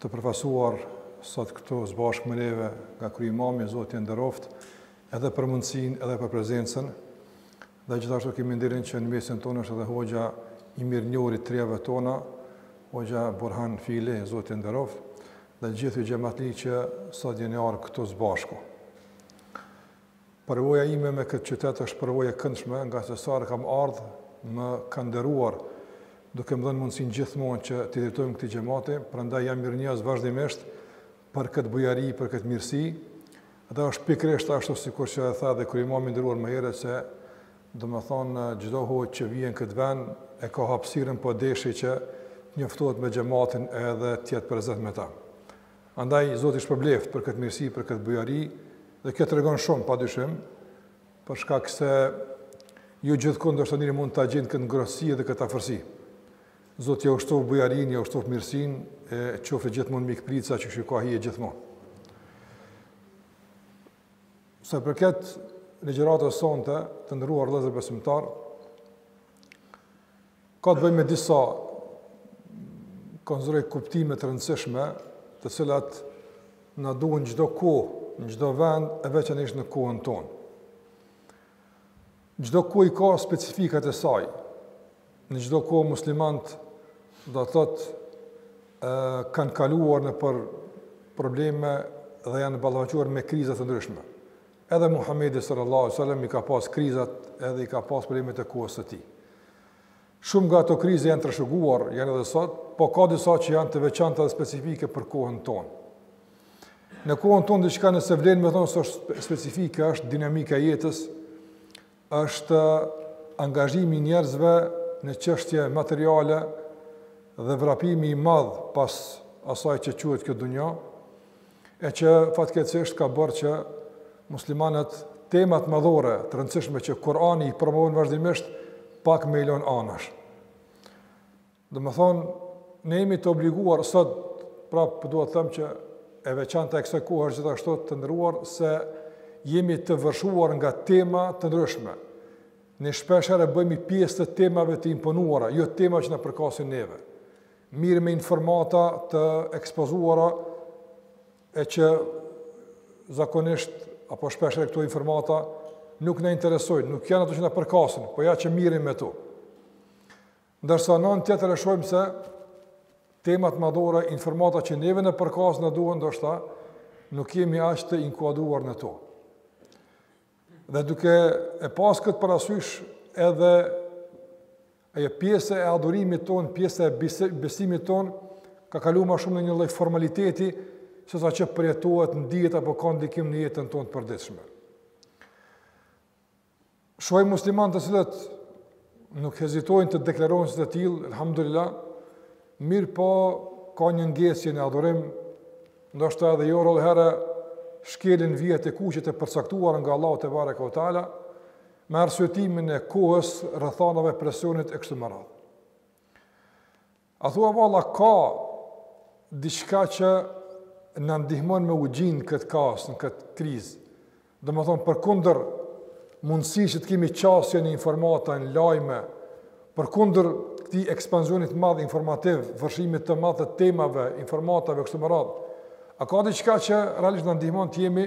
Të përfaqësuar sot këtu së bashku me neve nga kryeimami, Zoti e nderoftë edhe për mundësinë edhe për prezencën. Dhe gjithashtu kemi nderin që në mesin tonë është edhe hoxha i mirënjohur i trevave tona, hoxha Burhan Fili, Zoti e nderoftë dhe gjithë ju xhematli që sot jeni ardhur këtu së bashku. Përvoja ime me këtë qytet është përvojë e këndshme, ngase sa herë kam ardhur, më ka nderuar, duke më dhënë mundësinë gjithmonë që t'i drejtohem këtij xhemati, prandaj jam mirënjohës vazhdimisht për këtë bujari, për këtë mirësi. Dhe është pikërisht ashtu sikur që e tha edhe kryeimami i nderuar më herët se domethënë çdo hoxhë që vjen në këtë vend e ka hapësirën po deshi që të njoftohet me xhematin edhe të jetë prezent me ta. Andaj Zoti e shpërbleftë për këtë mirësi, për këtë bujari dhe kjo tregon shumë padyshim, për shkak se jo gjithkund ndoshta njeriu mund ta gjejë këtë ngrohtësi dhe këtë afërsi. Zoti ia shtoftë bujarinë, ia shtoftë mirësinë e qoftë gjithmonë mikpritja që shikoj hi e gjithmonë. Sa i përket ligjëratës sonte të nderuar vëllezër besimtarë, Ka të bëjë me disa konsideroj kuptime të rëndësishme, të cilat na duhen çdo kohë, në çdo vend e veçanërisht në kohën tonë. Çdo kohë i ka specifikat e saj. Në çdo kohë muslimanët do të thotë ë kanë kaluar nëpër probleme dhe janë ballafaquar me kriza të ndryshme. Edhe Muhamedi sallallahu alejhi ve sellem i ka pas krizat edhe i ka pas problemet e kohës së tij. Shumë nga ato krize janë trashëguar, janë edhe sot, po ka disa që janë të veçanta dhe specifike për kohën tonë. Në kohën tonë diçka nëse vlen me thënë se është specifike, është dinamika e jetës, është angazhimi i njerëzve në çështje materiale dhe vrapimi i madh pas asaj që quhet kjo dunja, e që fatkeqësisht ka bërë që muslimanët temat madhore të rëndësishme që Kurani i promovon vazhdimisht pak me i lon anash. Domethënë, ne jemi të obliguar sot, pra po dua të them që e veçanta e kësaj kohe është gjithashtu të nderuar se jemi të vërshuar nga tema të ndryshme. Ne shpeshherë bëhemi pjesë të temave të imponuara, jo tema që na përkasin neve. Merremi me informata të ekspozuara e që zakonisht apo shpeshherë këto informata nuk na interesojnë, nuk janë ato që na përkasin, po ja që merremi me to. Ndërsa n'anën tjetër e shohim se temat madhore, informatat që neve na përkasin, na duhen, ndoshta nuk jemi aq të inkuaduar në to. Dhe duke e pas këtë parasysh edhe ajo pjesa e adhurimit tonë, pjesa e besimit tonë, ka kalu ma shumë në një lloj formaliteti, sesa që përjetohet ndihet apo ka ndikim në jetën tonë të përditshme. Shohim muslimanë të cilët nuk hezitojnë të deklarohen si të tillë, alhamdulillah, mirëpo ka një ngesje në adhurim, ndoshta edhe jo rrallë herë shkelin vijat e kuqe të përcaktuara nga Allahu tebareke ue teala me arsyetimin e kohës, rrethanave, presionit e kështu me radhë. A thua valla ka diçka që na ndihmon me u gjet në këtë kaos, në këtë krizë. Domethënë, përkundër mundësisë që të kemi qasje në informata, në lajme, përkundër këtij ekspansionit të madh informativ, vërshimit të madhë të temave, informatave, kështu me radhë, a ka diçka që realisht na ndihmon të jemi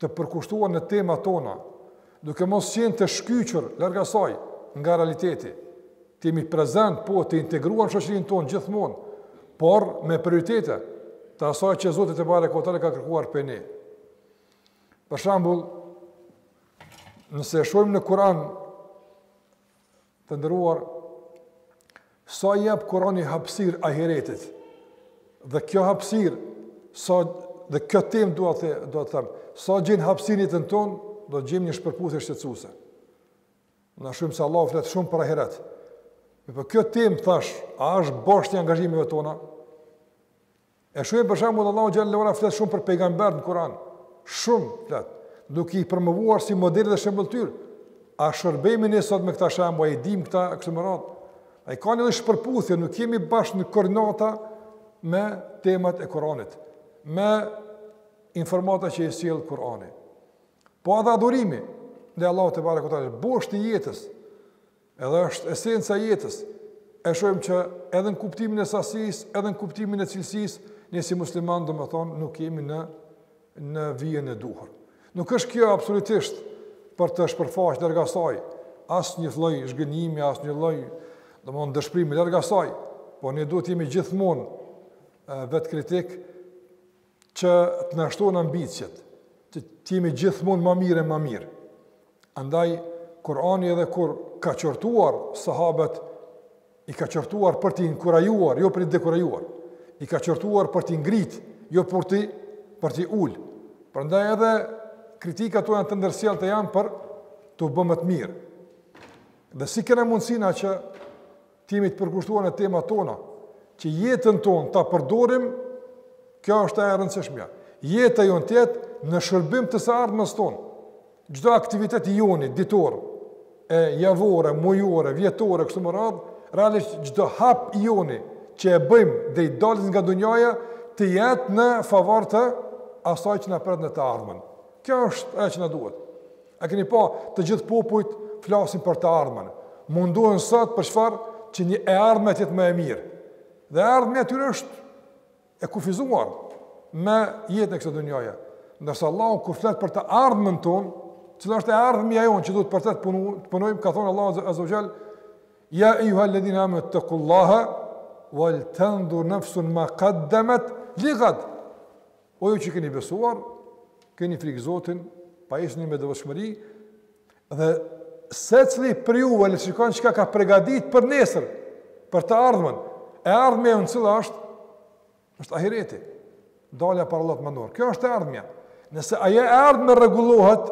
të përkushtuar në temat tona, duke mos qenë të shkyçur larg asaj nga realiteti. Të jemi prezent, po të integruar në shoqërinë tonë gjithmonë, por me prioritete të asaj që Zoti tebareke ue teala ka kërkuar prej neve. Për shembull, nëse shohim në Kur'an Të nderuar, sa i jep Kurani hapësirë ahiretit? Dhe kjo hapësirë, sa dhe kjo temë dua të them, sa gjen hapësirë në jetën tonë, do të gjejmë një shpërputhje shqetësuese. Ne shohim se Allahu flet shumë për ahiret. Mirëpo kjo temë thashë, a është bosht i angazhimeve tona? E shohim për shembull Allahu xhel-le ue ala flet shumë për pejgamberët në Kur'an. Shumë flet, duke i promovuar si model dhe shembëlltyrë. A shërbehemi ne sot me këta shembuj, a i dimë këta, kështu me radhë. E ka një shpërputhje, nuk jemi bash në koordinata me temat e Kur'anit, me informatat që i sjell Kur'ani. Po edhe adhurimi ndaj Allahut tebareke ue teala, boshti i jetës Edhe është esenca e jetës. E shohim që edhe në kuptimin e sasisë, edhe në kuptimin e cilësisë, ne si muslimanë domethënë nuk jemi në në vijën e duhur. Nuk është kjo absolutisht për të shpërfaqë larg asaj asnjë lloj zhgënjimi, asnjë lloj domethënë dëshpërimi larg asaj, por ne duhet të jemi gjithmonë vetëkritikë që të na shtonë ambiciet, të jemi gjithmonë më mirë e më mirë. Andaj Kurani edhe kur ka qortuar sahabët, i ka qortuar për t'i inkurajuar, jo për t'i dekurajuar. I ka qortuar për t'i ngrit, jo për t'i për t'i ul. Prandaj edhe kritikat tona të ndërsjellta janë për t'u bë më të mirë. Dhe si kena mundësi na që Të jemi të përkushtuar në temat tona, që jetën tonë ta përdorim, kjo është e rëndësishmja. Jeta jonë të jetë në shërbim të së ardhmes tonë. Çdo aktivitet i joni ditor, e javore, mujore, vjetore kështu me radhë, realisht çdo hap i joni që e bëjmë deri të dalim nga dunjaja të jetë në favor të asaj që na pret në të ardhmen. Kjo është ajo që na duhet. E keni pa, të gjithë popujt flasin për të ardhmen. Mundohen sot për çfarë që një e ardhme të jetë më e mirë. Dhe e ardhmja e tyre është e kufizuar me jetën e kësaj dunjaje. Ndërsa Allahu kur flet për të ardhmen tonë, cila është e ardhmja jonë që duhet për të të punu, të punojmë, ka thonë Allahu azze ve xhel, "Ya ayyuhal ladhina amanu taqullaha wal tanzur nafsun ma qaddamat lighad." O ju që keni besuar, keni frikë Zotin, pajisuni me devotshmëri, dhe secili prej juve le të shikon çka ka pregadit për nesër, për të ardhmen, e ardhmja jonë cila është, është ahireti, dalja para Allahut të madhëruar, kjo është e ardhmja, nëse ajo e ardhme rregullohet,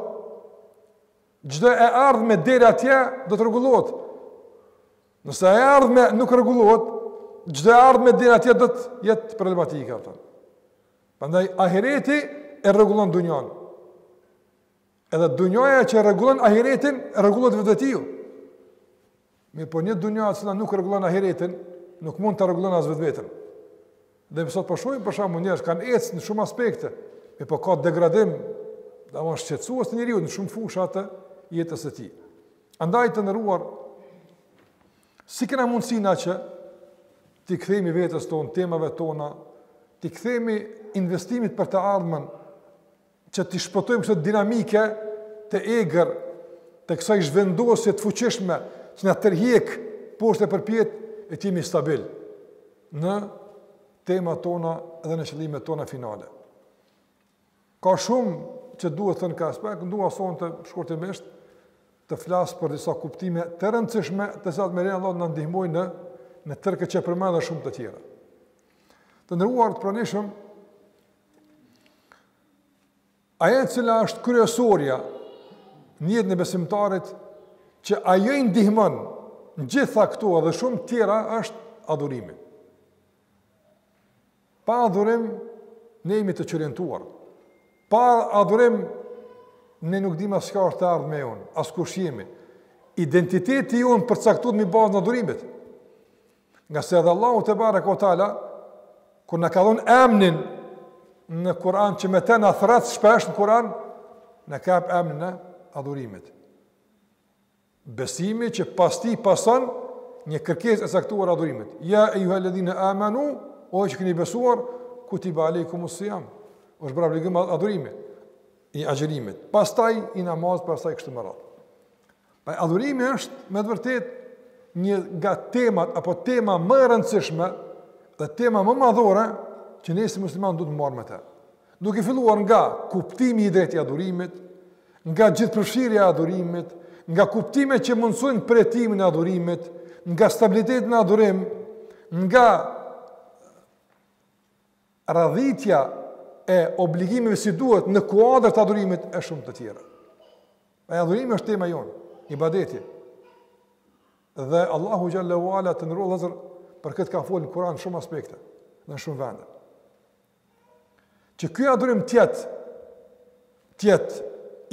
çdo e ardhme deri atje do të rregullohet, Nëse e ardhme nuk rregullohet, çdo e ardhme deri atje do të jetë problematike, a kupton. Prandaj ahireti e rregullon dunjanë. Edhe dunjaja që rregullon ahiretin, rregullohet vetvetiu. Mirëpo një dunja e cila nuk rregullon ahiretin, nuk mund ta rregullon as vetveten. Dhe ne sot po shohim për shembull njerëz kanë ecë në shumë aspekte, mirëpo ka degradim, da më shqetësues te njeriu në shumë fusha të jetës së tij. Andaj të nderuar, si kena mundësi na që t'i kthemi vetes tonë, temave tona, t'i kthemi investimit për të ardhmen, që t'i shpëtojmë kësaj dinamike të egër, të kësaj zhvendosje të fuqishme, që na tërhjek, poshtë e përpjetë, e t'jemi stabil në temat tona dhe në qëllimet tona finale. Ka shumë që duhet thënë në këtë aspekt, unë dua sonte shkurtimisht të flas për disa kuptime të rëndësishme, të cilat me lejen e Allahut na ndihmojnë në në tërë këtë që përmenda dhe shumë të tjera. Të nderuar të pranishëm, ajo e cila është kryesorja në jetën e besimtarit që ajo i ndihmon në gjitha këto edhe shumë tjera është adhurimi. Pa adhurim, ne jemi të çorientuar. Pa adhurim, ne nuk dimë as ka është e ardhmja jonë, as kush jemi. Identiteti jonë përcaktohet mbi bazën e adhurimit. Ngase edhe Allahu tebareke ue teala, kur na ka dhënë emnin në Kur'an, që me te na thërret shpesh në Kur'an, na ka jep emnin e adhurimit. Besimi që pas tij pason një kërkesë e caktuar e adhurimit. Ja ejjuhel-ledhine amenu, o ju që këni besuar, kutibe alejkumus-sijam. U është bërë obligim adhurimi, i agjërimit. Pastaj, i namazit, pastaj, kështu me radhë. Pra adhurimi është, me të vërtetë, një nga temat, apo tema më e rëndësishme, dhe tema më madhore, që ne si muslimanë duhet të merremi me te. Duke filluar nga kuptimi i drejtë i adhurimit, nga gjithëpërfshirja e adhurimit, nga kuptime që mundësojnë përjetimin e adhurimit, nga stabiliteti në adhurim, nga radhitja e obligimeve si duhet në kuadër të adhurimit e shumë të tjera. E adhurimi është tema jonë, ibadeti. Dhe Allahu Xhel-le ue Ala të nderuar vëllezër për këtë ka folë në Kur'an në shumë aspekte, në shumë vende. Që ky adhurim të jetë, të jetë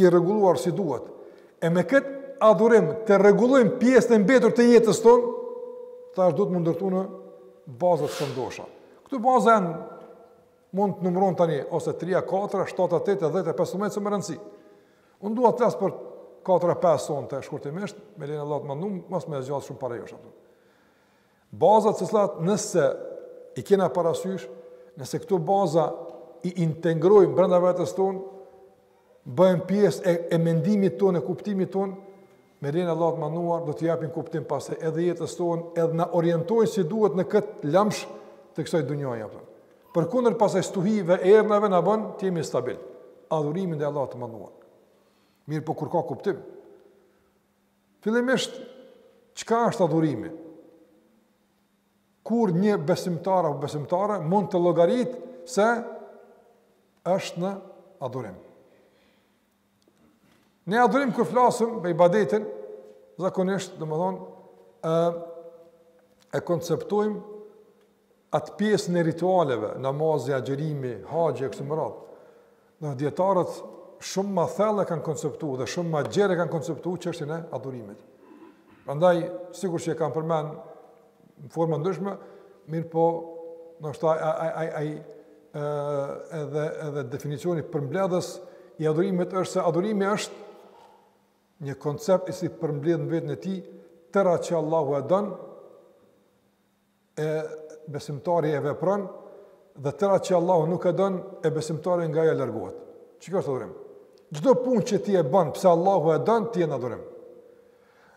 i rregulluar si duhet, e me këtë adhurim të rregullojmë pjesën e mbetur të jetës tonë, tash duhet me u ndërtu në baza të shëndosha. Këto baza janë mund të numërohen tani, ose 3, 4, 7, 8, 10, 15, s'është me rëndësi. Unë dua të flas për 4, 5, sonte shkurtimisht, me lejen e Allahut të madhëruar, mos me zgjatë shumë para jush. Baza të cilat nëse i kena parasysh, nëse këto baza i integrojmë brenda vetes tonë, bëhen pjesë e, e mendimit tonë, e kuptimit tonë, me lejen e Allahut të madhëruar, do të japin kuptim pastaj edhe jetës tonë, edhe na orientojnë si duhet në këtë lamsh të kësaj dunjaje. Për, përkundër pastaj stuhive, ernave, na bën, të jemi stabil në adhurimin ndaj Allahut të madhëruar. Mirëpo kur ka kuptim, Fillimisht, çka është adhurimi? Kur një besimtar apo besimtare mund të llogaritet se është në adhurim? Ne adhurim kur flasim për ibadetin, zakonisht, domethënë, ë e konceptojmë Atë pjesën e ritualeve, namazi, agjërimi, haxhi e kështu me radhë. Dijetarët shumë më thellë e kanë konceptuar dhe shumë më gjerë e kanë konceptuar çështjen e adhurimit. Prandaj, sikur që e kanë përmend në forma të ndryshme, mirëpo, ndoshta ai ai ai edhe edhe definicioni përmbledhës i adhurimit është se adhurimi është një koncept i cili përmbledh në vetën e tij tërë atë që Allahu e don e besimtari e vepron dhe tëra që Allahu nuk e don e besimtari nga ajo largohet. Që kjo është adhurim? Çdo punë që ti e bën pse Allahu e don, ti je në adhurim.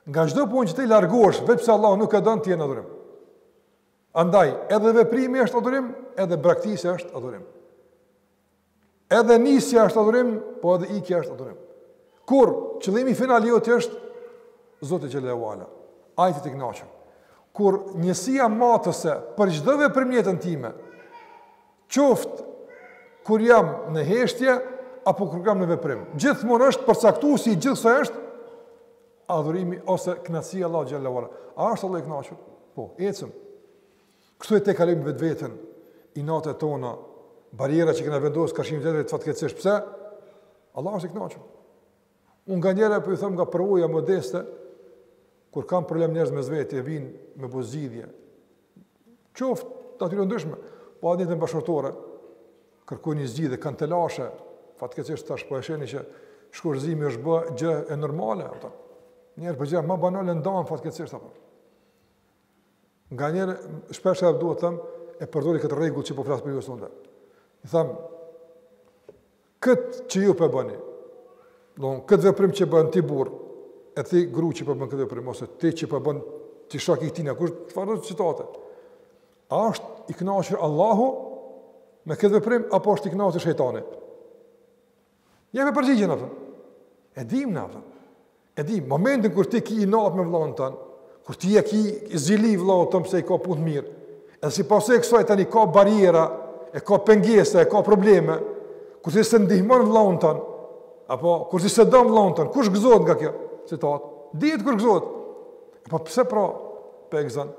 Nga çdo punë që ti largohesh, veç pse Allahu nuk e don, ti je në adhurim. Andaj, edhe veprimi është adhurim, edhe braktisja është adhurim. Edhe nisja është adhurim, po edhe ikja është adhurim. Kur qëllimi final i joti është Zoti xhele ue ala, ai të jetë i kënaqur. Kur njësia matëse për çdo veprim në jetën time, qoftë kur jam në heshtje apo kur jam në veprim, gjithmonë është përcaktues i gjithë kësaj është adhurimi ose kënaqësia e Allahut xhele ue ala. A është Allahu i kënaqur? Po, ecëm. Kështu e tejkalojmë vetveten, inatet tona, barrierat që kena vendosur karshi njëri-tjetrit fatkeqësisht. Pse? Allahu është i kënaqur. Unë nganjëherë po ju them nga përvoja modeste, kur kanë probleme njerëz mes veti, e vin me bo zgjidhje. Qoftë të natyrës ndryshme, po edhe në jetën bashkëshortore kërkojnë një zgjidhje, kanë telashe, fatkeqësisht tash po e sheni që shkurorëzimi është bë gjë normale ato. Njerëz për gjëra më banale ndahen fatkeqësisht apo. Nganjëherë shpesh edhe duhet të them, e përdori këtë rregull që po flas për ju sonte. I them, këtë që ju po bëni, domethënë këtë veprim që bën ti burr, e ti gru që po bën këtë veprim ose ti që po bën ti shoki i tina, kush çfarëdo situate? A është i kënaqur Allahu me këtë veprim apo është i kënaqur shejtani? Jepe përgjigjen atë. E dim na atë. E di momentin kur ti ke inat me vëllaun tënd, kur ti e ke zili vëllaun tënd pse i ka punët mirë. Edhe si pasojë e kësaj tani ka barriera, e ka pengesa, e ka probleme. Kur ti s'e ndihmon vëllaun tënd, apo kur ti s'e don vëllaun tënd, kush gëzohet nga kjo situatë? Dihet kush gëzohet. Po pse pra po e gzon?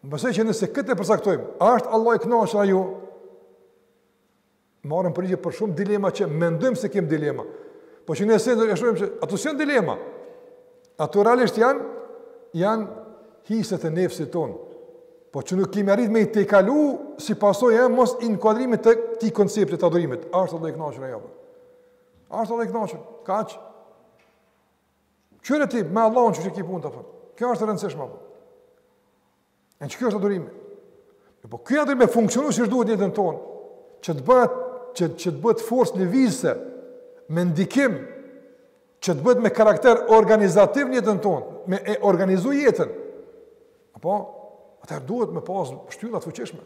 Më besoni që nëse këtë e përcaktojmë, a është Allahu i kënaqur a jo? Marrëm përgjigje për shumë dilema që mendojmë se kemi dilema. Po që në esencë e shohim se ato s'janë dilema. Ato realisht janë janë hiset e nefsit ton. Po që nuk kemi arrit me i tejkalu si pasojë e mos inkuadrimit të këtij koncepti të adhurimit. A është Allahu i kënaqur a jo? A është Allahu i kënaqur? Kaq. Qyre ti me Allahun qysh i ki punët, vëlla. Kjo është e rëndësishme. E që kjo është adhurimi. E po ky adhurim me funksionu siç është duhet në jetën tonë, që të bëhet, që, që të bëhet forcë lëvizëse, me ndikim, që të bëhet me karakter organizativ në jetën tonë, me e organizu jetën. Apo, atër duhet me pasë shtylla të fuqishme.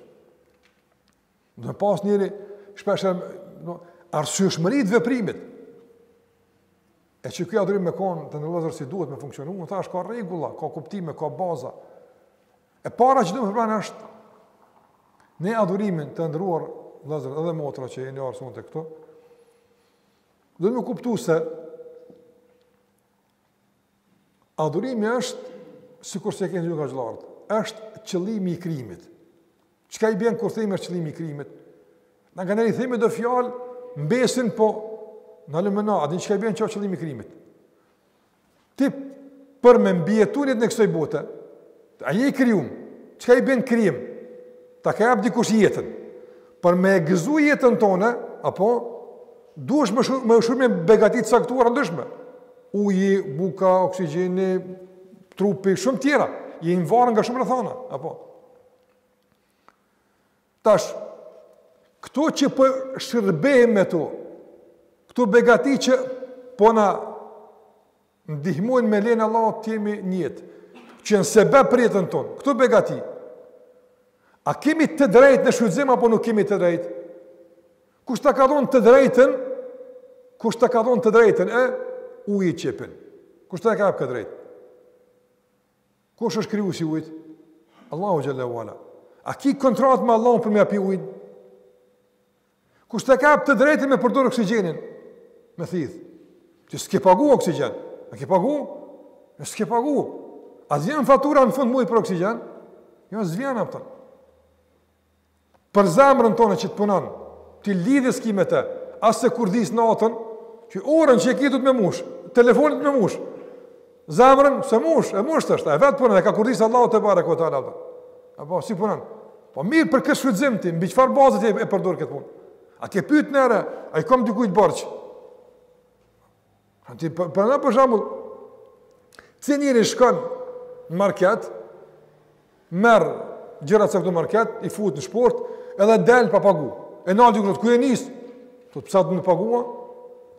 Do me pas njeri shpeshherë arsyeshmëri të veprimit. E që kjo adhurim me kon të nderuar vëllezër si duhet me funksionu, natyrisht ka rregulla, ka kuptime, ka baza. E para që do me përmend është ne adhurimin të nderuar vëllezër edhe motra që jeni ardh sonte këtu. Do me u kuptu se Adhurimi është, sikurse e kena nga hoxhallarët, është qëllimi i krijimit. Çka i bjen kur themi është qëllimi i krijimit? Nganjëherë i themi do fjalë, mbesin po, në lëmëna, a e din çka i bjen që është qëllimi i krijimit? Ti për me mbijetu në jetën e kësoj bote, a je i krijum, çka i bjen krijim? Ta ka jap dikush jetën. Për me e gëzu jetën tone, apo, duhesh me u shërby me begati të caktuara, të ndryshme. Uji, buka, oksigjeni, trupi, shumë tjera, je i nvarë nga shumë rrethana, apo. Tash, këto që për po shërbehim me to, këto begati që po na Ndihmojnë me lejen e Allahut të jemi në jetë, që janë sebep për jetën tonë, këto begati. A kemi të drejtë në shfrytëzim apo nuk kemi të drejtë? Kush ta ka dhënë të drejtën? Kush ta ka dhënë të drejtën e ujin që e pin? Kush ta ka jap këtë të drejtë? Kush është krijuesi i ujit? Allahu xhelle ve ala. A ki kontrat me Allahun për me ja pi ujin? Kush ta ka jap të drejtën me përdor oksigjenin? Me thith. Ti s'ke pagu oksigjen. A ke pagu? E s'ke pagu. A s'vjen fatura në fund të mujit për oksigjen? Jo, s'vjen, apo. Për zemrën tonë që të punon, ti lidhje s'ki me te, as s'e kurdis natën, që orën që e ki duhet me mush, telefonin me mush, Zemrën s'e mush, e mushtë është, e vetë punon, e ka kurdis Allahu tebareke ve teala. Apo, si punon? Po mirë për këtë shfrytëzim ti, mbi çfarë baze ti e përdor këtë punë? A ke pyet najherë, a i kom dikujt borxh? A ti për na për shembull, që njeri shkon në market, merr gjëra të caktuara në market, i fut në shportë, edhe del pa pagu. E nal dikush, ku je nis? Po pse duhet me pagu a?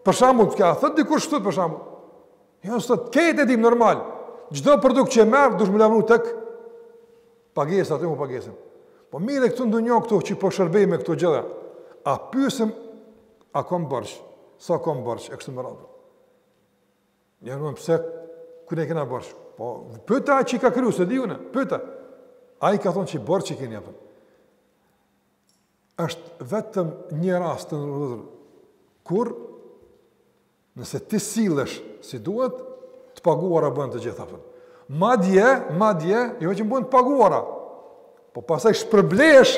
Për shembull, ti a thot dikush sot për shembull? Jo sot këtë e dimë normal. Çdo produkt që merr duhet me e lajmëru tek pagesa aty me bo pagesën. Po mirë këtu në dynja këtu që po shërbehemi me këto gjëra. A pyesim a kom borxh? Sa kom borxh e kështu me radhë. Jo ama pse, kujt ne i kena borxh. Po pyete atë që ka kriju, s'e di unë, pyete. Ai ka thonë që borxh i keni apo. Është vetëm një rast të nderuar kur Nëse ti sillesh si duhet, të paguara bëhen të gjitha, a kupton. Madje, madje, jo që bëhen të paguara. Po pastaj shpërblehesh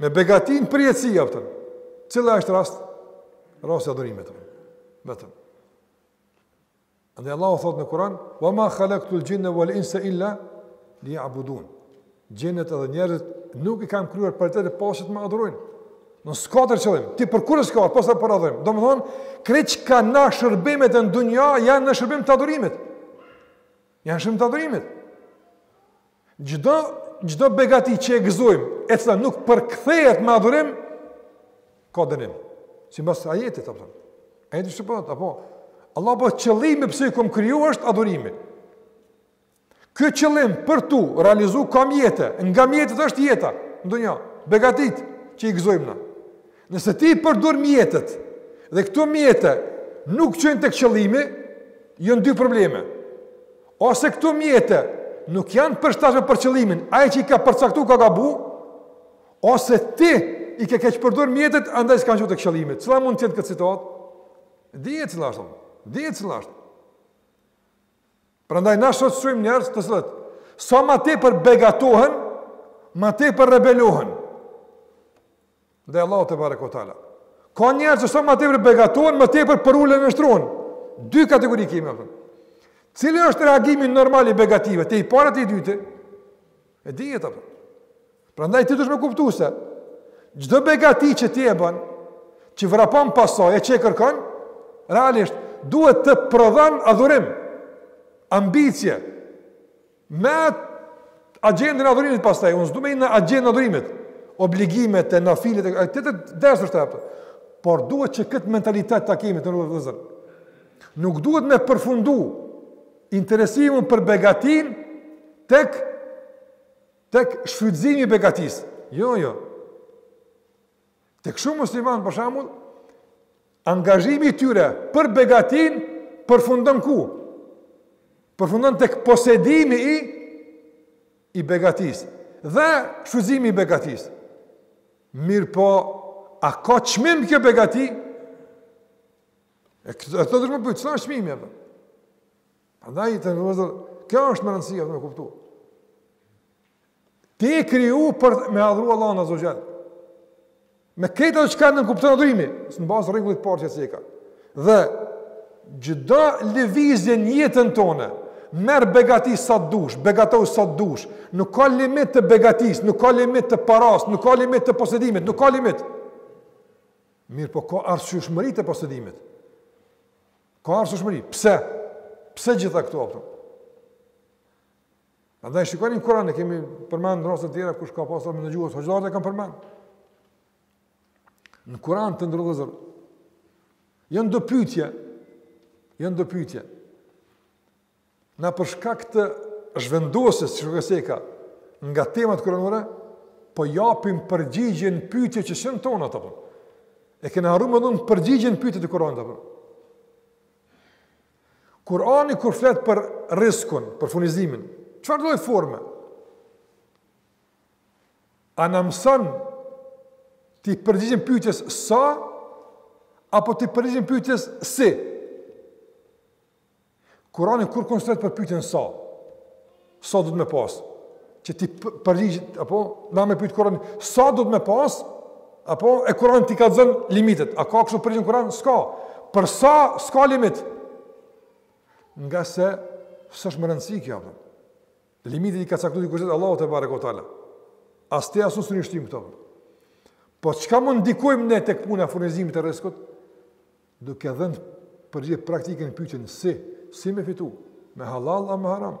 me begatinë përjetësi, a kupton. Cila është rast? Rasti i adhurimit. Vetëm. Andaj Allahu thotë në Kur'an: "Wa ma khalaqtul jinna wal insa illa liya'budun." Xhinët edhe njerëzit nuk i kam kriju për tjetër pos që t' më adhurojnë. S'ka tjetër qëllim, ti për kurrgjë s'ka, pos për adhurim. Domethënë, krejt çka janë shërbimet e në dunja, janë në shërbim të adhurimit. Janë në shërbim të adhurimit. Çdo, çdo begati që e gëzojmë, e cila nuk përkthehet me adhurim, ka dënim. Simbas ajetit, a kupton. Ajetit që përën, apo, Allah po qëllimi pse i kom kriju është adhurimi. Ky qëllim për t'u realizu ka mjete, nga mjetet është jeta n'dunja, begatitë që i gëzojmë na. Nëse ti i përdor mjetet, dhe këto mjete nuk çojnë tek qëllimi, janë dy probleme. Ose këto mjete nuk janë përshtatshme për qëllimin, ai që i ka përcaktu ka gabu, ose ti i ke keqpërdor mjetet, andaj s'kanë çu tek qëllimi. Cila mund të jetë në këtë situatë? Dihet cila është, dihet cila është. Prandaj na sot shohim njerëz të cilët, sa më tepër begatohen, më tepër rebelohen ndaj Allahut tebareke ve teala. Ka njerëz që sa më tepër begatohen, më tepër përulen e nënshtrohen. Dy kategori kemi, a kupton. Cili është reagimi normal i begative, te i pari a te i dyti? E dihet apo? Prandaj ti duhet me kuptu se çdo begati që ti e bën, që vrapon pas saj, që e kërkon, realisht duhet të prodhon adhurim, ambicie. Me agjendën e adhurimit pastaj, unë s'du me hi në agjendën e adhurimit, obligimet e nafilet, e të të desër të epëtë, por duhet që këtë mentalitet ta kemi, të nderuar vëllezër. Nuk duhet me përfundu Interesimin për begatinë tek tek shfrytëzimi i begatisë. Jo, jo. Tek shumë muslimanë për shembull, angazhimi i tyre për begatinë përfundon ku? Përfundon tek posedimi i i begatisë dhe shfrytëzimi i begatisë. Mirëpo, a ka çmim kjo begati? E këtë do të më pyet, çfarë është çmimi apo? Prandaj vëllezër, kjo është me rëndësi me kuptu. Ti je kriju për me adhuru Allahun azze ve xhel. Me krejt çka nënkupton adhurimi, simbas regullit parë që e ceka. Dhe, çdo lëvizje në jetën tonë, merr begati sa të dush, begatohu sa të dush, nuk ka limit të begatisë, nuk ka limit të parasë, nuk ka limit të posedimit, nuk ka limit. Mirë, po ka arsyeshmëri të posedimit. Ka arsyeshmëri. Pse? Pse gjitha këto apo? Andaj shikoni në Kur'an e kemi përmend në raste tjera kush ka pasur me ndëgjuar hoxhallarët e kanë përmend. Në Kur'an të nderuar vëllezër. Jan do pyetje. Jan do pyetje. Na për shkak të zhvendosjes që shumkush e ka nga temat kuranore, po japim përgjigje në pyetje që s'janë tonat apo. E kena harruar me dhënë përgjigje në pyetje të Kur'anit apo. Kur'ani kur flet për riskun, për furnizimin, çfarë lloj forme? A na mëson t'i përgjigjemi pyetjes sa, apo t'i përgjigjemi pyetjes si? Kurani kurrkun s'flet për pyetjen sa? Sa duhet me pas? Që t'i përgjigjet apo na me pyet Kurani, sa duhet me pas? Apo e Kurani t'i ka dhën limitet. A ka kështu përgjigje në Kuran? S'ka. Për sa s'ka limit? Nga se s'është me rëndësi kjo apo. Limitet i ka caktuar dikush tjetër, Allahu tebareke ve teala. As ti as unë s'i shtim këto. Po çka mund ndikojmë ne tek puna e furnizimit të riskut? Duke dhënë përgjigje praktike në pyetjen si, si me fitu, me halal a me haram?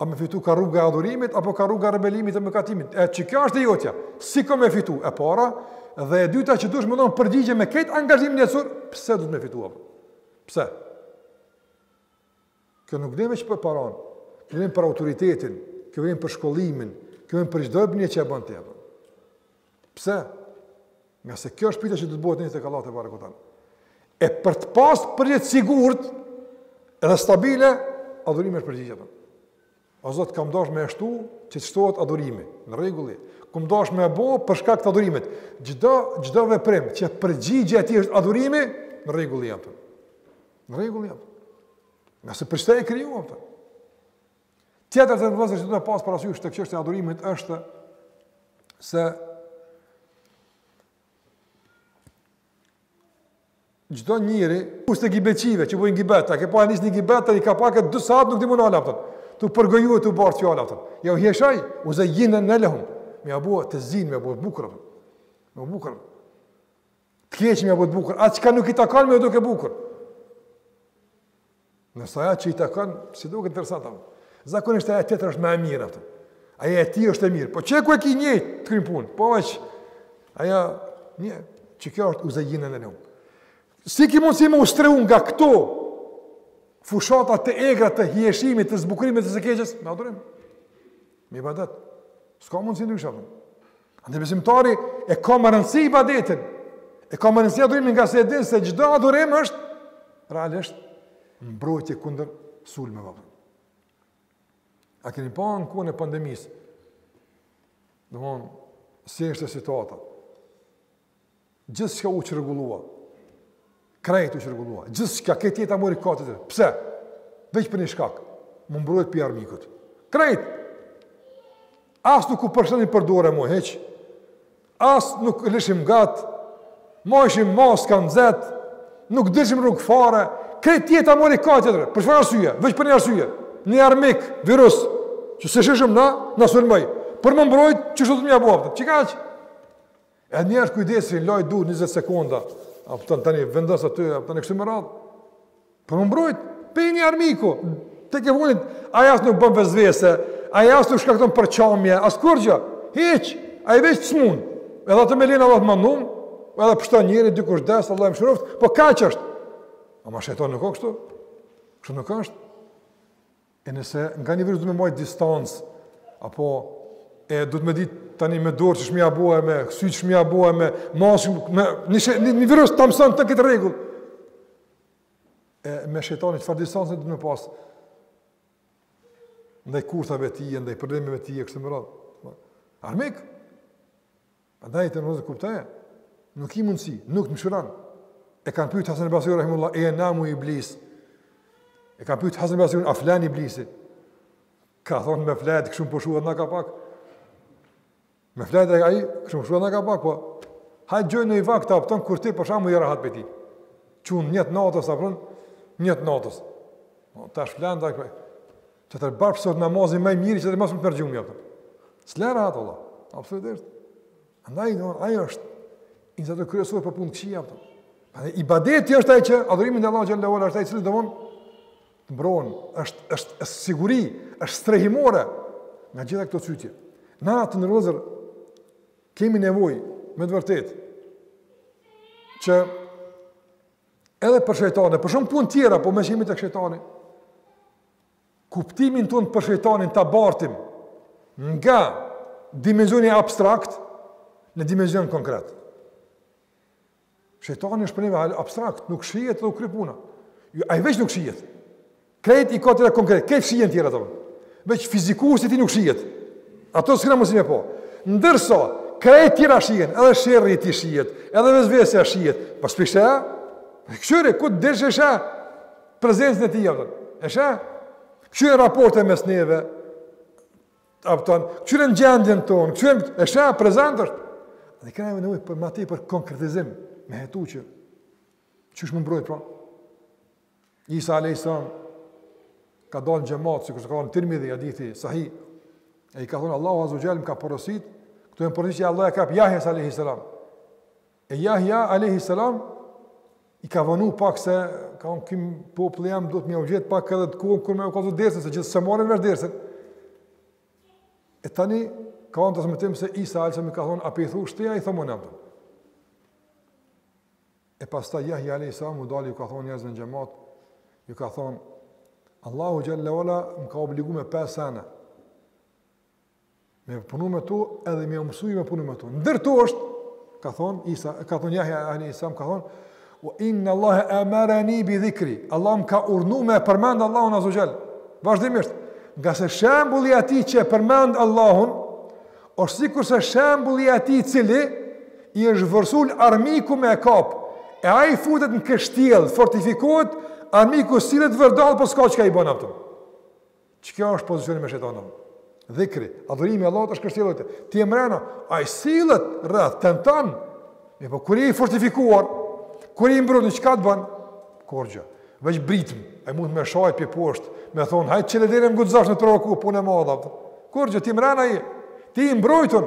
A me fitu ka rruga e adhurimit apo ka rruga e rebelimit dhe mëkatimit? E që kjo është e jotja. Si ka me fitu? E para dhe e dyta që duhet me dhënë përgjigje me këtë angazhim jetësor, pse duhet me fitu apo? Pse? Kjo nuk vlen veç për paran, kjo vlen për autoritetin, kjo vlen për shkollimin, kjo vlen për çdo punë që e bën ti apo. Pse? Nga se kjo është pyetja që do të bëhet tek Allahu tebareke ve teala. E për të pas përgjigje të sigurt edhe stabile, adhurimi është përgjigje apo. O Zot, kam dashur me ashtu që të shtohet adhurimi. Në rregull. Kam dashur me bë për shkak të adhurimit. Çdo çdo veprim që përgjigja e tij është adhurimi, në rregull jam. Në rregull jam. Nga se për këtë je kriju apo? Tjetër të nderuar vëllezër që duhet pas parasysh tek çështja e adhurimit është se çdo njeri kush të gibetçive që bojnë gibet, a ke pa nis një gibet i ka pa këtë dy saat nuk di me u nal apo. Tu përgoju tu bart fjalë apo. Ia hijeshon, ve zejjene lehum. Me ia bo të zinë me ia bo bukur. Me bukur. Të keqen me ia bo të bukur, atë çka nuk i takan me iu dukë bukur. Ndërsa ajo që i takan, s'i duket interesant apo. Zakonisht e tjetrit është më e mirë apo. Aja e tij është e mirë. Po qe ku e ki njëjtë të kryn punë? Po veç, aja një, që kjo është ve zejjene lehum. Si ki mundësi me u strehu nga këto fushata të egra të hijeshimit, të zbukurimit të së keqes? Me adhurim. Me ibadet. S'ka mundësi ndryshe, Andaj besimtari e ka me rëndësi ibadetin. E ka me rëndësi adhurimin ngase e din se çdo adhurim është realisht mbrojtje kundër sulmeve. A keni pa në kohën e pandemisë? Domethënë, si ishte situata? Gjithçka u çrregullua. Krejt u çrregullua. Gjithçka, krejt jeta mori kah tjetër. Pse? Veç për një shkak. M'u mbrojt prej armikut. Krejt. As nuk u përshëndetshim për dore mo hiç. As nuk rrishim ngat. Majshim maska nxet. Nuk dilshim n'rrugë fare. Krejt jeta mori kah tjetër. Për çfarë arsye? Veç për një arsye. Një armik, virus, që s'e shihshim na, na sulmoi. Për m'u mbrojt, qysh duhet me ja bo? Qikaq. E njerë kujdesi, laji durt 20 sekonda, a kupton, tani vendos aty, a kupton, e kështu me radhë. Për m'u mbrojt prej një armiku, tek e fundit, ai as nuk ban vesvese, ai as nuk shkakton përçamje, as kurgja, hiç, ai veç të smun, edhe të me lejen e Allahut të madhnum, edhe pshton njeri, dikush des, Allahu i mëshiroftë, po kaq është. Ama shejtani nuk o kështu, kështu nuk është. E nëse nga një virus duhet me majt distancë, apo e duhet me ditë tani me dorë qysh me ja bo e me sy qysh me ja bo e me maskë, me, një, një, një virus ta mëson tanë këtë rregull. E me shejtanin çfarë distance ne duhet me pasë, ndaj kurthave t'tij, ndaj problemeve t'tij, e kështu me radhë. Armik, Prandaj të nderuar, kuptoje. Nuk i mundsi, nuk të mëshiron. E kanë pyet Hasan Basrin rahimehullah, a jenamu Iblis. E kanë pyet Hasan Basrin a flen Iblisi. Ka thonë me flejt kishim pushu edhe na ka pak. Me flejt ai kishim pushu edhe na ka pak, po hajt gjeje ni vakt, a kupton, kur ti po shamu i rahat prej tij. Çu n'një t'natës, a kupton, një t'natës. Po tash flen ta Që të bërë pësot namazin me mirë, që të mësë më përgjumë një përë. S'le rahat, vallah. Absolutisht. Andaj, në orë, ai është nxitës kryesor për punë t'këqija. Po. Andaj, ibadeti është ai që adhurimi i Allahut xhele ve ala është ai i cili domethënë të mbron, është, është, është siguri, është strehimore nga gjithë këto cytje. Na të nderuar vëllezër kemi nevojë me të vërtetë që edhe për shejtanin, për shumë punë tjera, po meqë jemi tek shejtani, kuptimin tonë për shejtanin ta bartim nga dimensioni abstrakt në dimension konkret. Shejtani është për ne abstrakt, nuk shihet dhe u kry puna. Jo, ai veç nuk shihet. Krejt i ka tjerat konkret, krejt shihen tjera të vëmë. Veç fiziku i tij nuk shihet. Atë s'kena mundësi me pa. Ndërsa, krejt tjera shihen, edhe sherri i tij shihet, edhe vesvesja shihet. Po s'pe sheh, këqyre, ku të dush e sheh Prezencën e tij apton. E sheh? Kqyr raportet mes neve, apton, kqyr gjendjen tonë, kqyr, e sheh e prezent është, dhe kena nevojë për ma tepër konkretizim, me hetu që, që është me u mbrojt, pra, Isa a.s. ka dalë në xhemat, sikur ka dalë në Tirmidhi hadithi, sahih, e i ka thonë, Allahu azze ue xhel më ka porosit, këtë porosi që Allahu e ka për Jahjes a.s. E Jahja alayhi salam i ka vonu pak se ka thon ky populli jem duhet me gjet pak edhe kohën kur më ka të dersin se gjithë s'e marrin vesh dersin. E tani ka un të them se Isa alayhi salam i ka thon a po i thu shtë ja i thonë na. E pastaj Jahja alayhi salam u dal ju ka thon njerëzve në xhemat ju ka thon Allahu xhel-le ue ala më ka obligu me pesë sene. Me punu me to edhe me u mësu me punu me to. Ndër to është, ka thonë Isa, ka thonë Jahja alayhi salam, ka thonë, ue innallahe emereni bi dhikri, Allah më ka urnu me e përmend Allahun azze ue xhel, vazhdimisht, ngase shembulli i atij që e përmend Allahun, është sikurse shembulli i atij të cilit, i është vërsul armiku me e kap, e ai futet në kështjellë, fortifikohet, armiku sillet vërdallë, po s'ka çka i bon apton. Qe kjo është pozicioni me shejtanin? Dhikri, adhurimi i Allahut është kështjella jote. Ti je mrena, ai sillet rreth tenton. Mirpo kur je i fortifikuar, kur je i mbrojtun çka të bën? Kurgjë. Veç britmë, ai mund me sha pi poshtë, me thon hajt çele derën në guxosh me trokit punë e madhe. Kurgjë ti je mrena ai. Ti i mbrojtun.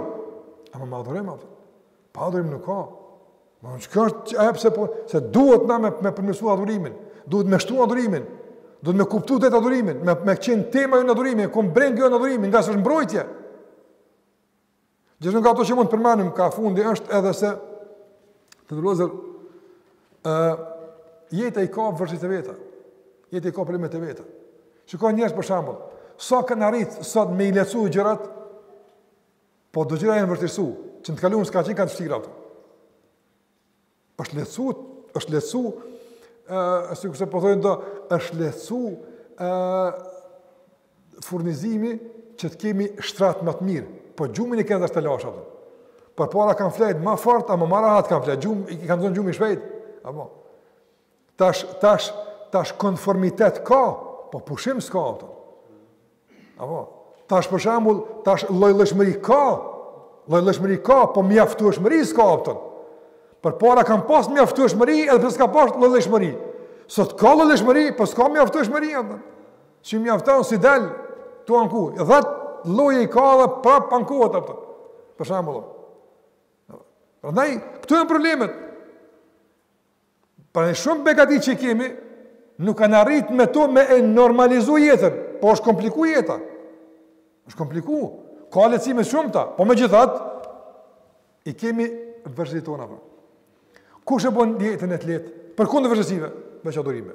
Ama me adhurim apton. Pa adhurim nuk ka. Ma në çka është, e pse po, se duhet na me, me përmirësu adhurimin, duhet me shtu adhurimin, duhet me kuptu drejt adhurimin, me, me qenë tema jonë adhurimin, kon brenga jonë adhurimin, ngase është mbrojtje. Gjithë nga ato që mund të përmenim, kah fundi është edhe se, të dashur vëllezër, uh, jeta i ka vështirsitë e veta, jeta i ka problemet e veta. Shiko njerëzit për shembull, sa kanë arritë sot me i lehtësu gjërat, Po do gjëra janë vështirësu, që në të kaluar s'kanë qenë kaq të vështira apton. Është lehtësu, është lehtësu, ë, uh, sikur se po thonë do, është lehtësu ë uh, furnizimi që të kemi shtrat më të mirë. Po gjumin e kena tash telash apton. Përpara kanë flet ma fort, ama ma rahat kanë flet gjum, i ka zon gjumi shpejt. Apo. Tash, tash, tash konformitet ka, po pushim s'ka apton. Apo, tash për shembull, tash llojllojshmëri ka, llojllojshmëri ka, po mjaftueshmëri s'ka apton. Përpara kanë pas mjaftueshmëri, edhe pse s'ka pas llojllojshmëri. Sot ka llojllojshmëri, po s'ka mjaftueshmëri, apo. S'i mjafton, s'i del, tu u anku, edhe lloje i ka dhe prap ankohet apton. Për shembull, Prandaj këto janë problemet. Pra në shumë begati që kemi, nuk kanë arrit me to me e normalizu jetën, po është kompliku jeta. është kompliku. Ka lehtësime të shumta, po megjithatë, i kemi vështirësitë tona, apo. Kush e bon jetën të lehtë përkundër vështirësive? Veç adhurimi.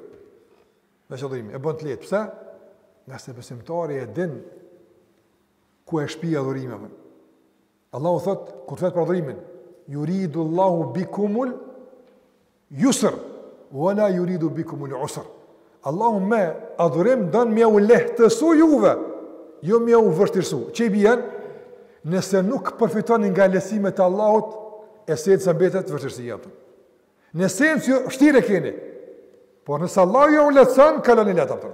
Veç adhurimi e bon të lehtë. Pse? Ngase besimtari e din ku e shpie adhurimi, apo. Allahu thot, kur flet për adhurimin, yuridu Allahu bikumul yusr wala yuridu bikumul usr. Allahu me adhurim don me jau lehtësu juve, jo me jau vështirësu. Ç'i bien? Nëse nuk përfitoni nga lehtësimet e Allahut, esenca mbetet vështirësi apo. Në esencë ju vështirë e keni. Por nëse Allahu jau lehtëson, kaloni lehtë apo.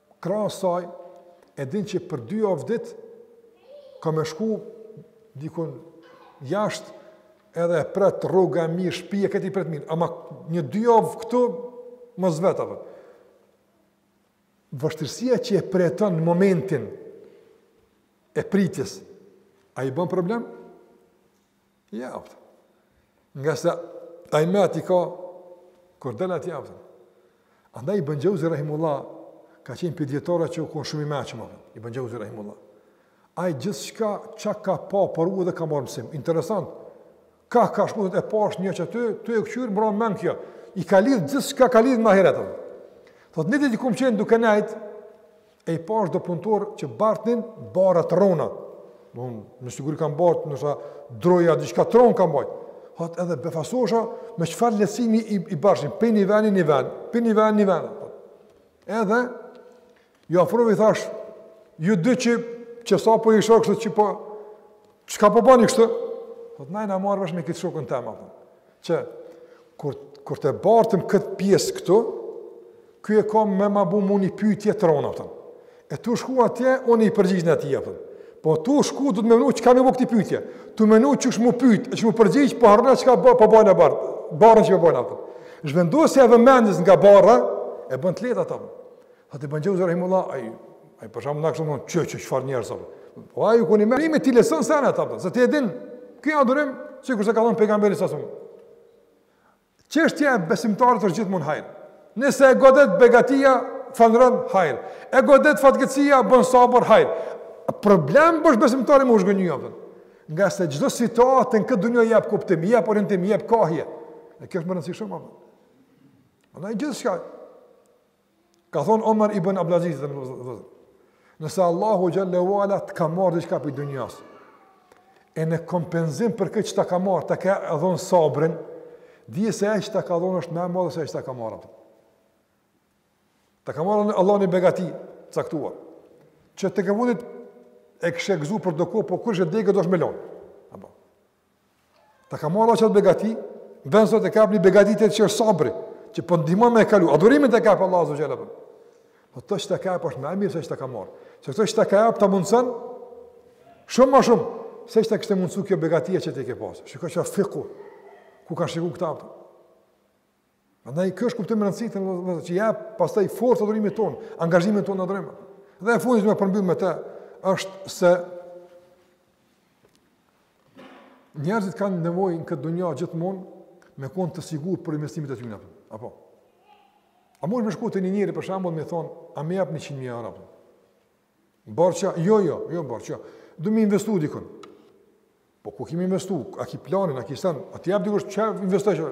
Krahas asaj, e din që për dy javë ditë ka me shku dikun jashtë edhe e pret rroga e mirë, shpia këtë i pret mirë, ama një dy javë këtu mos vet apo. Vështirësia që e përjeton në momentin e pritjes, a i bën problem? Jo, a kupton. Ngase ai mentë i ka, kur del atje, a kupton. Andaj Ibn Xheuzi rahimullah, ka qenë pej dijetarëve që u konë shumë i meçëm, a kupton. Ibn Xheuzi rahimullah. Ai gjithçka çka ka pa përudhe ka marrë mësim. Interesant. Kah ka shku te pashë një që ty, tu e kqyrë mëra men kjo. I ka lidhë gjithçka ka lidhë me ahiretin. Thot, një ditë kom qenë duke nejtë, E i pash do punëtor që bartnin barra të rona. Unë me siguri kanë bart, ndoshta dru a diçka t'ron kanë bajt. Thot edhe befasosha me çfarë lehtësimi i, i bajshin pe një veni në një vend, pe një veni në një vend. Edhe ju afrova thash, ju dy që qe sa po i shoh kështu që po çka po bani kështu? Thot na jena marr vesh me këtë shokun tem apo. Që, kur, kur të bartim këtë pjesë këtu, ky e ka me ma bu mu një pyjtje të ronë, a kupton. E tu shku atje, unë i përgjigjna atje, a kupton. Po tu shku, duhet me menu çka me i bu këtij pyjtje. Tu menu qysh mu pyjt, qysh mu përgjigj, po harrojna çka po po bajna barrë, barrën që po bajna, a kupton. Zhvendosja e vëmendjes nga barra, e bën të lehtë, a kupton. Thot Ibn Xheuzi rahimullah, ai, ai përshamë në kështë më në që, që, çfarë njerëz, apo. Po ai, ku një me, me t'i lehtëson senet, a kupton, se ti e din, ky adhurim, sikurse ka thonë pejgamberi së asumë. Çështja e besimtarit është gjithmonë hajr. Nëse e godet begatia, falënderon, hajr. E godet fatkeqësia, bën sabër, hajr. Problem bash besimtari m'u zhgënjy, a kupton. Ngase çdo situatë në këtë dunja jep kuptim, jep orientim, jep kahje. E kjo është më e rëndësishme, a kupton. Në gjithçka, Ka thonë Omar ibn Abdulaziz domethënë nëse Allahu Xhelle ue Ala të ka marrë diçka prej dunjas, e në kompenzim për këtë që të ka marrë, të ka dhonë sabrin, dije se ajo që të ka dhonë është ma e madhe se ajo që të ka marrë. Të ka marrë Allahu një begati të caktuar, që tekefundit e kishe gëzu për do kohë, po kur kishe dekë u dashtë me lonë. Ta ka marrë qëtë begati, n'vend të saj ka jap një begati tjetër që është sabri, që po ndihmon me e kalu, adhurimin të ka jap Allahu Azze ue Xhel, po këtë që ta ka jap është ma e mirë, se që të ka marrë, se këto që ta ka jap ta mundëson, shumë ma shumë, se që ta kishte mundësu kjo begatia që e ke pasë, shiko që a fiku, ku kam shiku këta për, Andaj kjo është kuptim i rëndësishëm vllezër që i jap pastaj forcë adhurimit tonë, angazhimin tonë në adhurim. Dhe e fundit me përmbyll me të është se njerëzit kanë nevojë në këtë dunja gjithmonë me kon të sigurt për investimet e tyre. Apo. A mun me shku te një njeri për shembull me thon, a më jap 100.000 euro? Borxh a, jo, jo, jo borxh. Jo. Du me i investu dikun. Po ku ke me i investu? A ki planin, a ki sen? A t'i jep dikush që investojsh?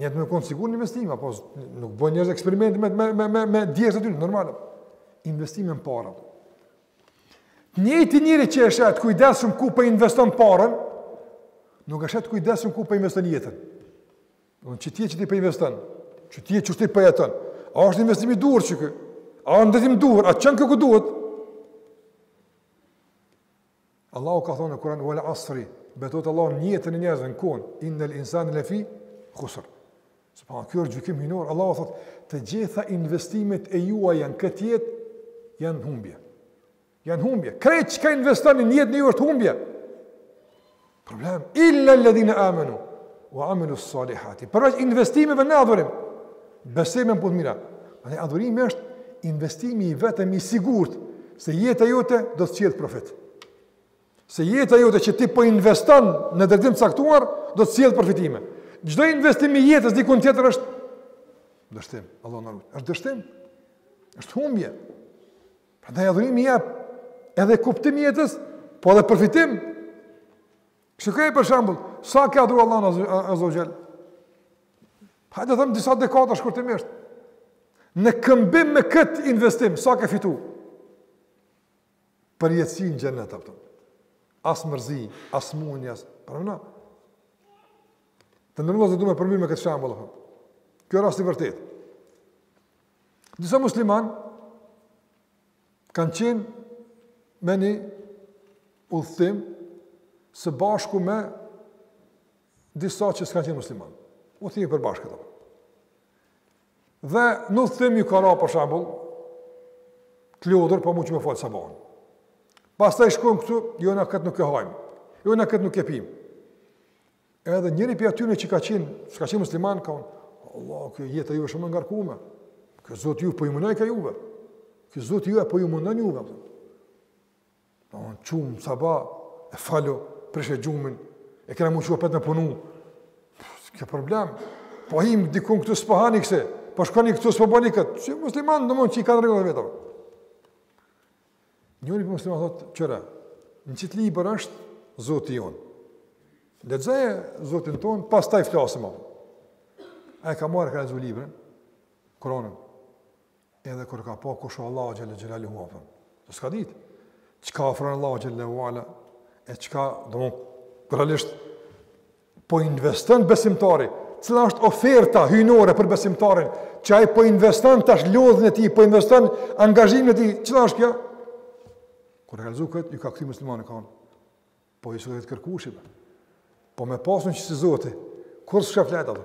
Një të me konë i sigurt një investim, apo nuk bojnë njerëzit eksperiment me, me, me, me, me djersë të tyne, normale. Investime në para. I njëjti njeri që është i kujdesshëm ku po investon paren, nuk është i kujdesshëm ku po investon jetën. Në qët jetë që ti po investon, qët jetë që ti po e jeton, po a është investimi i duhur çka, a është drejtim i duhur, a çon kjo ku duhet? Allahu ka thonë në Kuran, uel asri, betohet Allahu në jetën e njerëzve në kohën, innel insane lefi husr. Subhanallah, ky është gjykim hyjnor, Allahu thotë, të gjitha investimet e juaja në këtë jetë, janë humbje. Janë humbje. Krejt çka investoni në jetën e juaj është humbje. Problem. Illa ledhine amenu. Ue amilu salihati. Përveç investimeve në adhurim. Besim e punë të mira. Dhe adhurimi është investimi i vetëm i sigurt se jeta jote do të sjellë profit. Se jeta jote që ti po investon në drejtim të caktuar do të sjellë përfitime. Çdo investim i jetës diku tjetër është dështim. Allahu na rujt. Është dështim. Është humbje. Prandaj adhurimi jep edhe kuptim jetës, po edhe përfitim. Shiko për shembull, sa e ke adhuru Allahun azze ue xhel. Hajde të themi disa dekada shkurtimisht. Në këmbim me kët investim, sa ke fitu? Përjetësi në xhenet, a kupton. As mërzi, as mundim, as... Përmëna. Të nderuar vllazën du me përmbyll me këtë shembull, a kupton. Ky rast i vërtetë. Disa musliman kanë qenë në një udhëtim së bashku me disa që s'kanë qenë musliman. Udhëtimi përbashkët. Dhe në udhëtim ju ka ra për shambull, të lodhur, s'po mund çohen me falë sabahën. Pastaj shkojmë këtu, jo na këtë nuk e hajmë, jo na këtë nuk e pimë. Edhe njëri prej atyre që ka qenë, s'ka qenë musliman, ka thonë, vallah, kjo jetë e juve shumë e ngarkuar. Ky Zoti ju po ju munojka juve. Ky Zoti ju po ju munon juve. Do të thonë çum n'sabah e falo prishe gjumin e kena me shku prapë me punu. Kjo problem. Po him diku këtu s'po hani kësi. Po shkoni këtu s'po bëni kët. Si musliman domethënë që i kanë rregullat vetëm. Njëri prej muslimanëve thotë, qe ra, në qitë liber është zoti jonë. Lexoje zotin tonë, pas taj flasëm amë. A e ka marrë e ka lexu librin, Kuranin, edhe kur ka pa kush o Allahu xhel-le xhelaluhu, ofron. S'ka ditë, çka ofron Allahu xhel-le ue ala, e çka, domethënë, realisht, Po investon besimtari, cila është oferta hyjnore për besimtarin, që ai po investon tash lodhjen e tij, po investon angazhimin e tij, cila është kjo? Kur ka lexu këtë, ju ka kthy muslimanit ka thënë. Po i ysyhet kërkushi. Po me pasun që si Zoti, kur s'ka flet atë.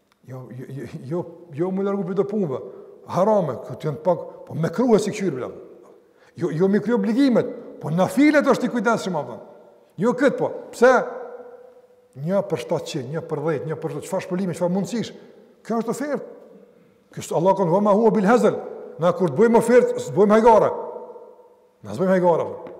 Jo, jo, jo, jo, jo me u largu prej do punëve, harame, këto janë pak, po me kry si kqyr, blam. Jo, jo me i kry obligimet, po nafilet është i kujdesshëm,, a kupton. Jo këtë, po, pse? Një për 700, një për 10, një për 10, çfarë shpërblimi, çfarë mundësish? Kjo është ofertë. Qysh Allahu ka thënë ve ma huve bil hezl, na kur të bëjmë ofertë, s'bëjmë hajgare. Na s'bëjmë hajgare, a kupton.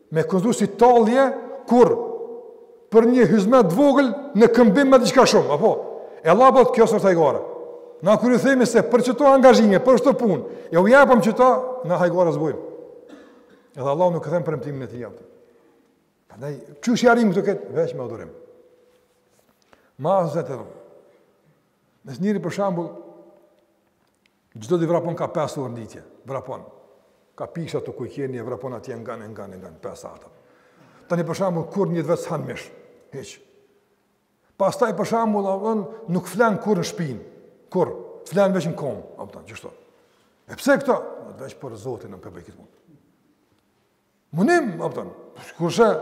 Me kon disi si tallje, kur për një hyzmet të vogël në këmbim me diçka shumë, apo? E Allahu thotë kjo s'o hajgare. Na kur ju themi se për qëto angazhime, për qëto punë, ja u japim qëto, na hajgare s'bojmë. Edhe Allah nuk e then premtimin e tij atë. Prandaj qysh e arrijmë këtu këtë veç me adhurim. Ma zë të rëmë. Nëse njëri për shambull, Çdo ditë vrapon ka 5 orë n'ditë, vrapon. Ka pistat ku i keni e vrapon atje nga në nga në nga 5 sahata. Tani për shembull kurrë n'jetë s'han mish, hiç. Pastaj për shembull dhe nuk flen kurrë në shpinë, kurrë, flen veç në kom, a kupton, qështu. E pse këta? Vetëm për zotin në qoftë po e bën këtë mund. Munim, a kupton, kur sheh,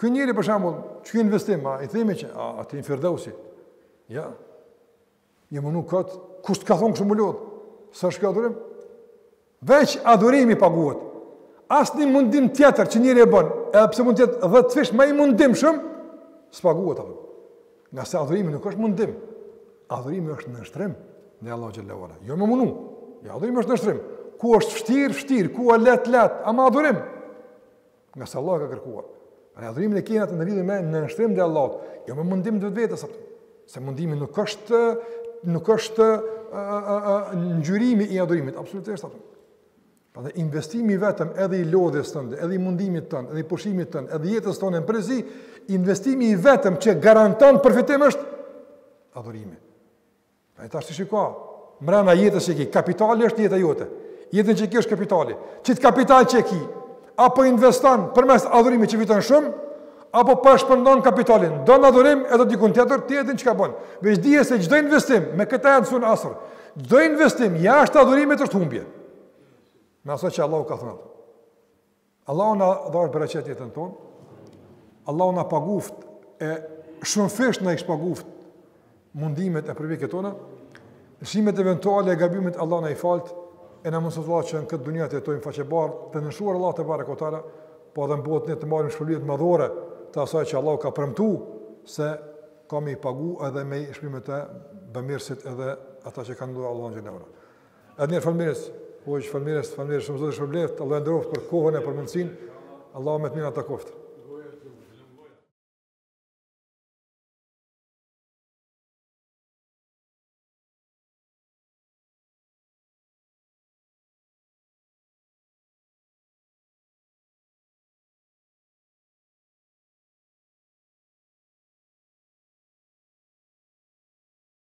ky njeri për shembull, qiky investim, a i themi që, a, a hyn në firdevs, ja, Jo me munu këtë, kush të ka thonë kështu me u lodhë? Se është kjo adhurim? Veç adhurimi paguhet. Asnjë mundim tjetër që njeri e bën, edhe pse mund t'jetë dhjetëfish ma i mundimshëm, s'paguhet. Apë. Ngase adhurimi nuk është mundim. Adhurimi është nënshtrim ndaj Allahut Xhele ue Ala. Jo me munu. Jo, adhurimi është nënshtrim. Ku është fështirë, fështirë. Ku a lehtë, lehtë. Ama adhurim. Ngase Allahu e ka kërkuar. Pra adhurimin e kena të ndërlidhë me nënshtrim ndaj Allahut, jo me mundim të vetes, se mundimi nuk është, nuk është ngjyrimi i adhurimit, absolutisht, atëm. Prandaj investimi i vetëm edhe i lodhjes tënde, edhe i mundimit tënd, edhe i pushimit tënd, edhe jetës tënde në tërësi, investimi i vetëm që garanton përfitim është adhurimi. E tash ti shiko, mbrenda jetës që e ki, kapitali është jeta jote. Jeta që e ki është kapitali. Qit kapital që e ki, a po e investon përmes adhurimit që fiton shumë, apo po e shpërndan kapitalin. Do n'adhurim e do dikun tjetër, ti e din çka bën. Veç dije se çdo investim me këtë anë s'un asur. Çdo investim jashtë adhurimit është humbje. Me aso që Allahu ka thënë. Allahu na dhashtë bereqet n'jetën tonë. Allahu na paguft e shumëfish na i shpaguft mundimet e përpjekjet tona. Lëshimet eventuale e gabimet Allahu na i falt e na mundësoftë që në këtë dunja të jetojmë faqebardhë, të nënshtruar Allahut tebareke ue teala, po edhe n'at botë të marrim shpërblimet madhore të asaj që Allahu ka premtuar se ka me i pagu edhe me i shpërbly bamirësit edhe ata që kanë adhuru Allahun xhele Edhe një falëmirës, po që falëmirës, falëmirës shumë zotë shumë leftë, Allah e ndëroftë për kohën e për mundësin, Allah me të mirë në të koftë.